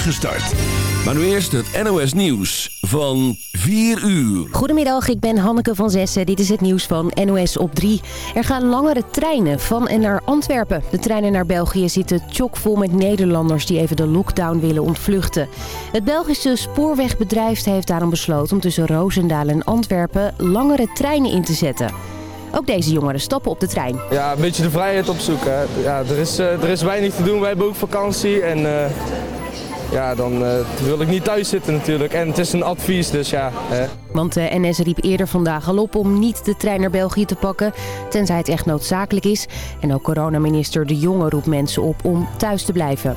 start. Maar nu eerst het NOS Nieuws van 4 uur. Goedemiddag, ik ben Hanneke van Zessen. Dit is het nieuws van NOS op 3. Er gaan langere treinen van en naar Antwerpen. De treinen naar België zitten chockvol met Nederlanders die even de lockdown willen ontvluchten. Het Belgische spoorwegbedrijf heeft daarom besloten om tussen Roosendaal en Antwerpen langere treinen in te zetten. Ook deze jongeren stappen op de trein. Ja, een beetje de vrijheid opzoeken. Ja, er, is, uh, er is weinig te doen. Wij hebben ook vakantie en uh, ja, dan uh, wil ik niet thuis zitten natuurlijk. En het is een advies, dus ja. Want de NS riep eerder vandaag al op om niet de trein naar België te pakken, tenzij het echt noodzakelijk is. En ook coronaminister De Jonge roept mensen op om thuis te blijven.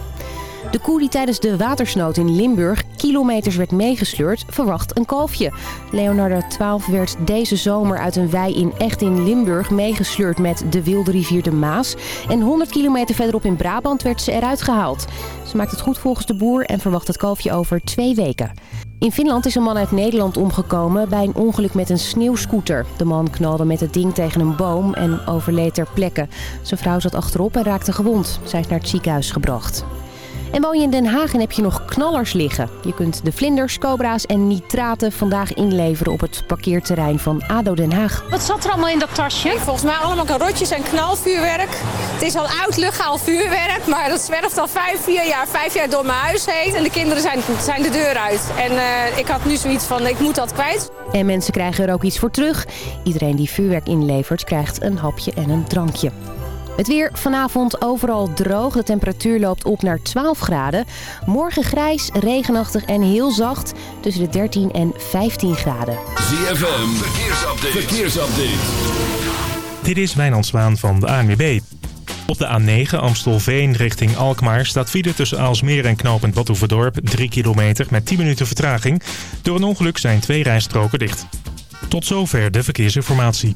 De koe die tijdens de watersnood in Limburg kilometers werd meegesleurd, verwacht een kalfje. Leonardo 12 werd deze zomer uit een wei in Echt in Limburg meegesleurd met de wilde rivier de Maas. En 100 kilometer verderop in Brabant werd ze eruit gehaald. Ze maakt het goed volgens de boer en verwacht het kalfje over twee weken. In Finland is een man uit Nederland omgekomen bij een ongeluk met een sneeuwscooter. De man knalde met het ding tegen een boom en overleed ter plekke. Zijn vrouw zat achterop en raakte gewond. Zij is naar het ziekenhuis gebracht. En woon je in Den Haag en heb je nog knallers liggen? Je kunt de vlinders, cobra's en nitraten vandaag inleveren op het parkeerterrein van ADO Den Haag. Wat zat er allemaal in dat tasje? Volgens mij allemaal karotjes en knalvuurwerk. Het is al oud luchthaal vuurwerk, maar dat zwerft al vijf, vier jaar, vijf jaar door mijn huis heen. En de kinderen zijn, zijn de deur uit. En uh, ik had nu zoiets van, ik moet dat kwijt. En mensen krijgen er ook iets voor terug. Iedereen die vuurwerk inlevert krijgt een hapje en een drankje. Het weer vanavond overal droog. De temperatuur loopt op naar 12 graden. Morgen grijs, regenachtig en heel zacht. Tussen de 13 en 15 graden. ZFM, verkeersupdate. verkeersupdate. Dit is Wijnand Zwaan van de ANWB. Op de A9 Amstelveen richting Alkmaar staat file tussen Aalsmeer en knooppunt Badhoevedorp 3 kilometer met 10 minuten vertraging. Door een ongeluk zijn twee rijstroken dicht. Tot zover de verkeersinformatie.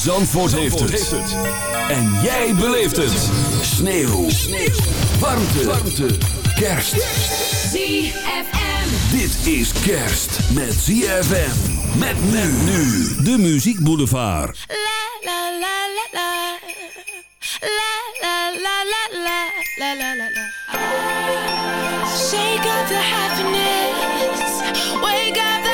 Zandvoort, heeft, het. En jij beleeft het. Sneeuw. Sneeuw. Warmte. Warmte. Kerst. ZFM. Dit is kerst met ZFM. Met men nu. De Muziek Boulevard. La la la la la. La la la la la. La la la la. Shake up the happiness. Wake up the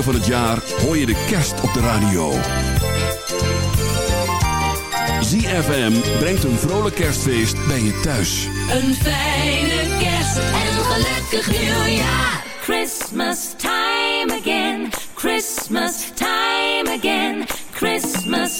weken van het jaar hoor je de kerst op de radio. ZFM brengt een vrolijk kerstfeest bij je thuis. Een fijne kerst en een gelukkig nieuwjaar. Christmas time again, Christmas time again, Christmas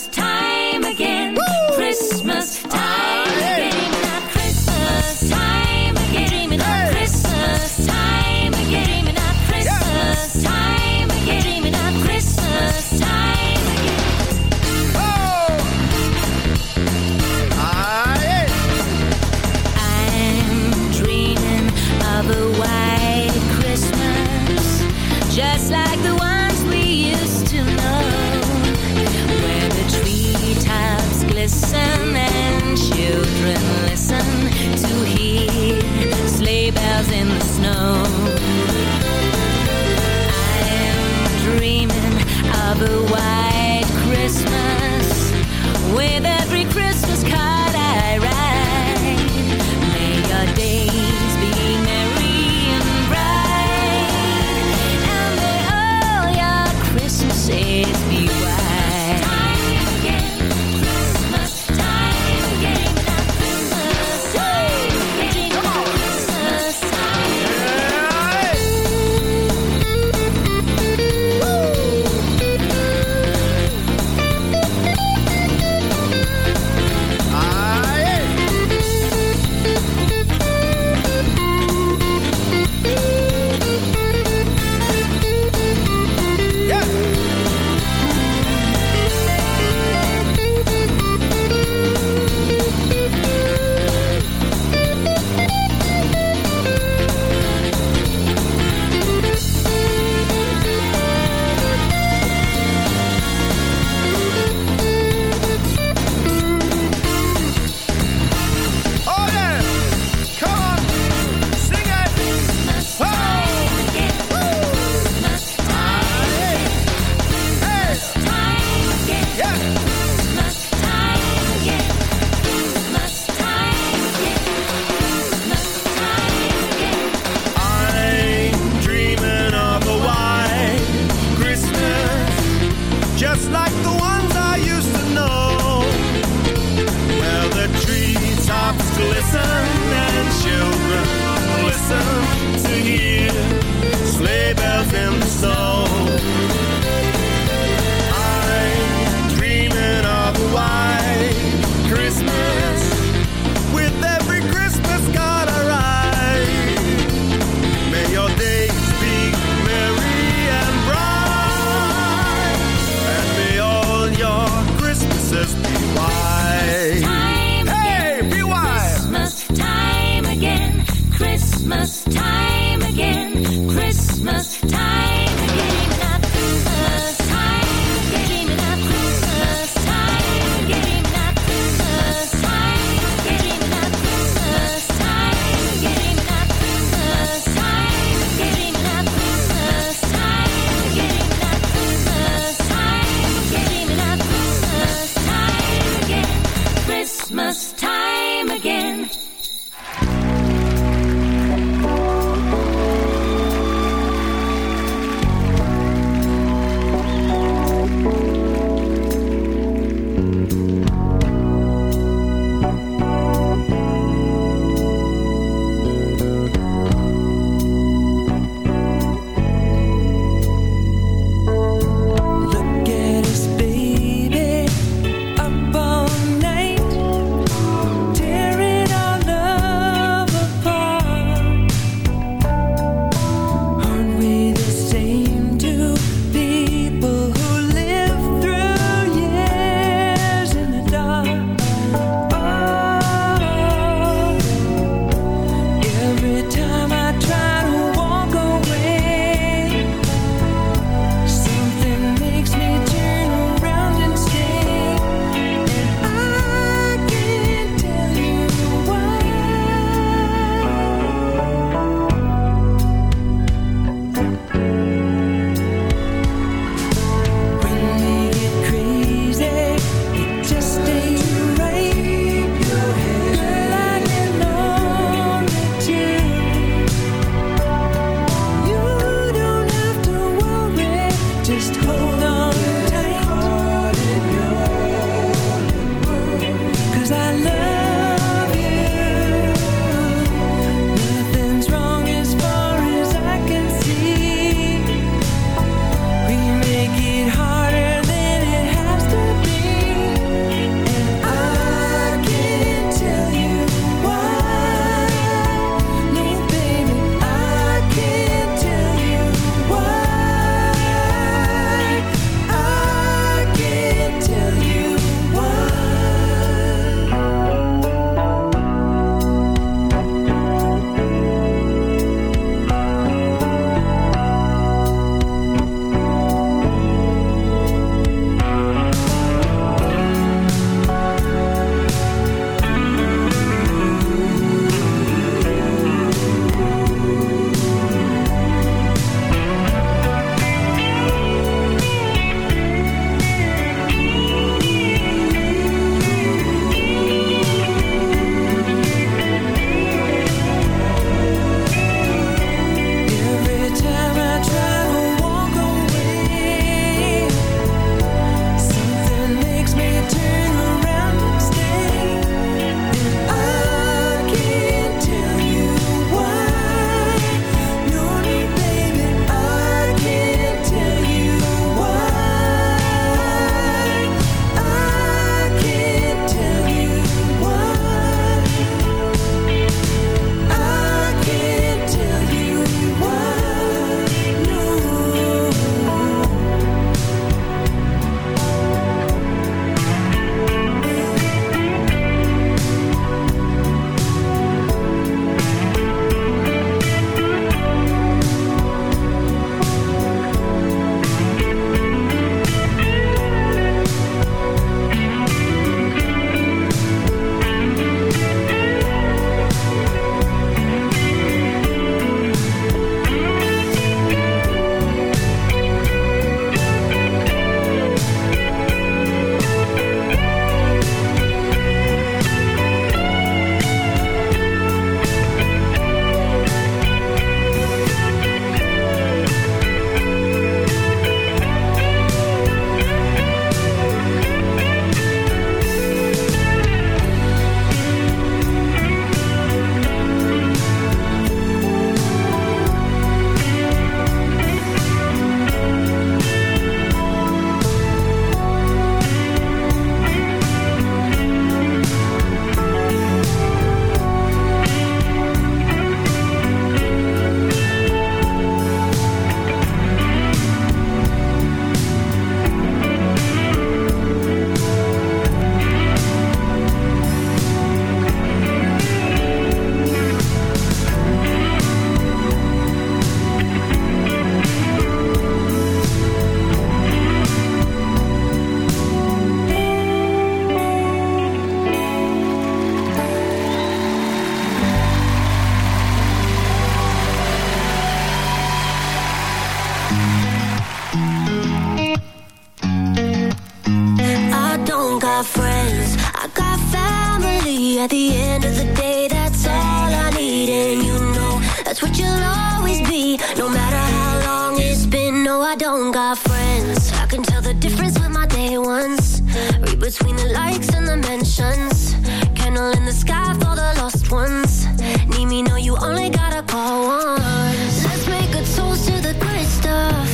I don't got friends. I can tell the difference with my day ones. Read between the likes and the mentions. Candle in the sky for the lost ones. Need me, no, you only gotta call once. Let's make a toast to the good stuff.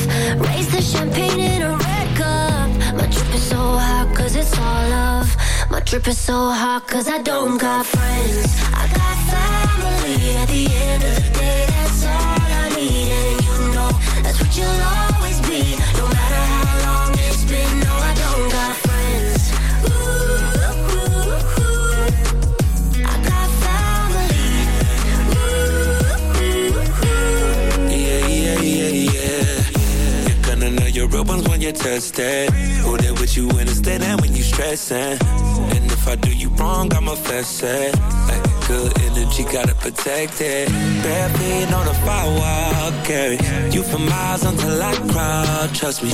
Raise the champagne in a red cup. My drip is so hot, cause it's all love. My drip is so hot, cause I don't got friends. I got family at the end of the day. That's all I need, and you know that's what you'll always touch that. Who there with you when it's dead and when you stressing. And if I do you wrong, I'ma fess it. Like good energy, gotta protect it. Bare feet on the firewall, carry you for miles until I crawl. Trust me.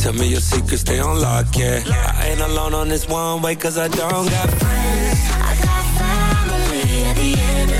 Tell me your secrets, stay on lock, yeah. I ain't alone on this one way, cause I don't got friends. I got family at the end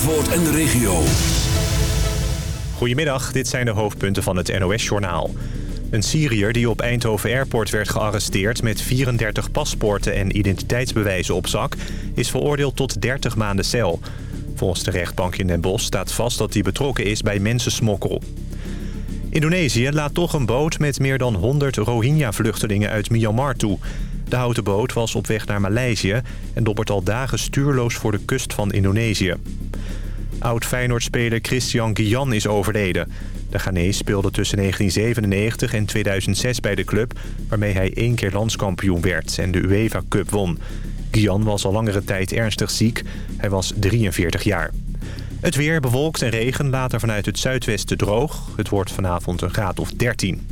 Zandvoort en de regio. Goedemiddag, dit zijn de hoofdpunten van het NOS-journaal. Een Syriër die op Eindhoven Airport werd gearresteerd... met 34 paspoorten en identiteitsbewijzen op zak... is veroordeeld tot 30 maanden cel. Volgens de rechtbank in Den Bosch staat vast dat hij betrokken is bij mensensmokkel. Indonesië laat toch een boot met meer dan 100 Rohingya-vluchtelingen uit Myanmar toe. De houten boot was op weg naar Maleisië... en dobbert al dagen stuurloos voor de kust van Indonesië. Oud-Feyenoord-speler Christian Guillan is overleden. De Ghanese speelde tussen 1997 en 2006 bij de club... waarmee hij één keer landskampioen werd en de UEFA Cup won. Guillan was al langere tijd ernstig ziek. Hij was 43 jaar. Het weer bewolkt en regen, later vanuit het zuidwesten droog. Het wordt vanavond een graad of 13.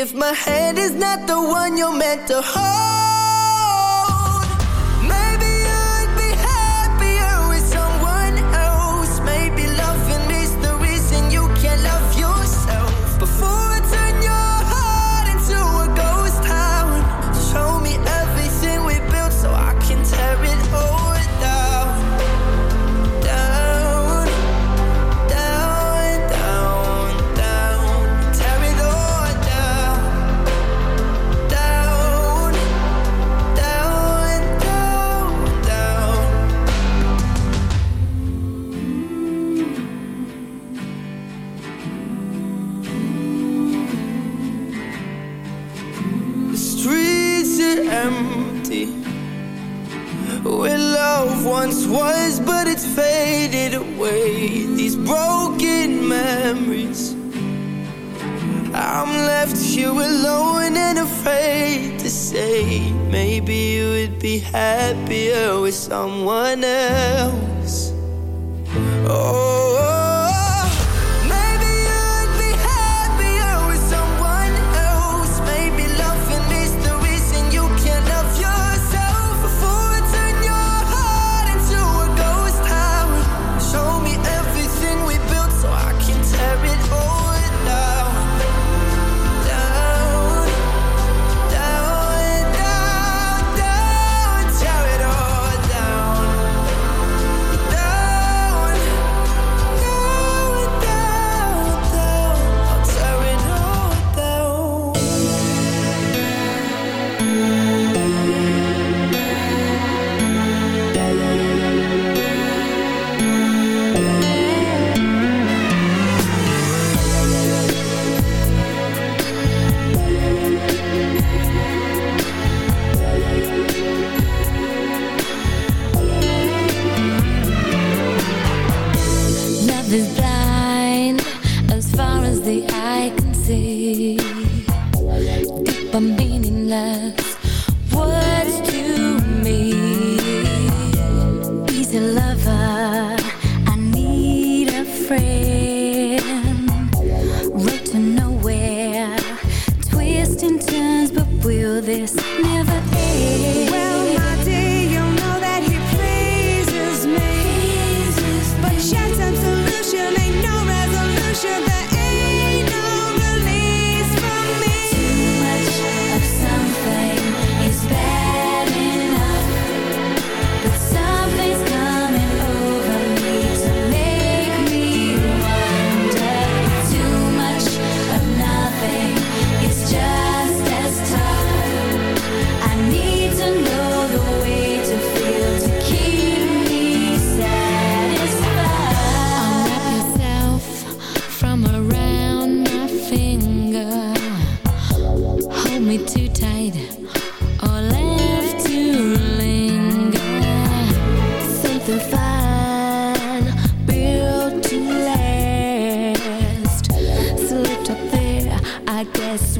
If my hand is not the one you're meant to hold guess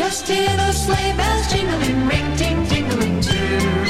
Just hear those sleigh bells jingling, ring ting jingling too.